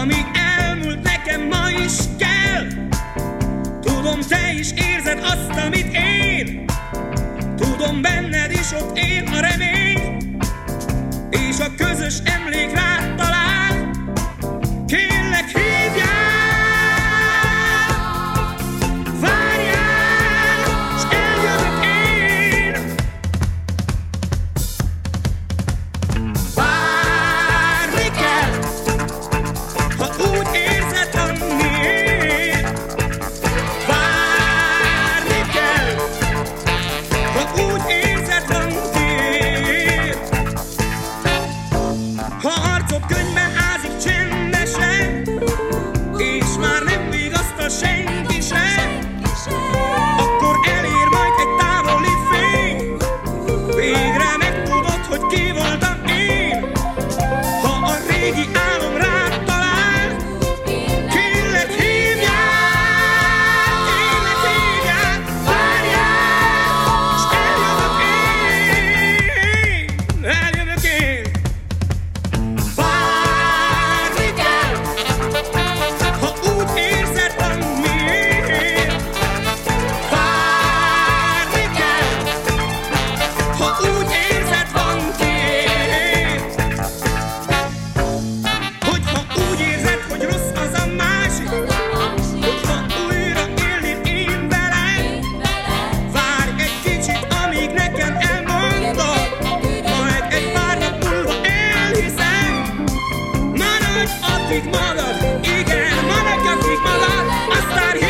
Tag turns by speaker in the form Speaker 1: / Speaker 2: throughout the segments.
Speaker 1: Ami elmúlt nekem ma is kell. Tudom, te is érzed azt, amit én. Tudom, benned is ott él a remény. És a közös emlék rá Ha arcod könyvbe ázik csendesen, és már nem vigasztal senki sem, akkor elér majd egy távoli fény, végre megtudod, hogy ki voltam én. Ha a régi maradj, igen, maradj, akik magad, aztán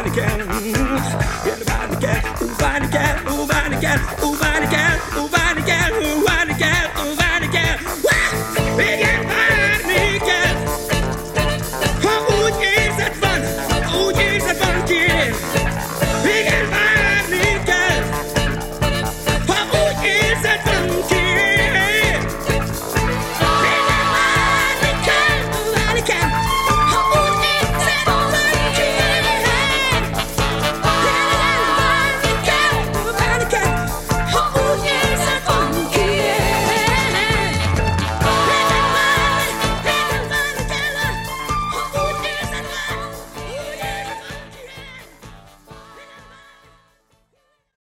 Speaker 1: Vanicat, again. Vanicat, again. Vanicat, again.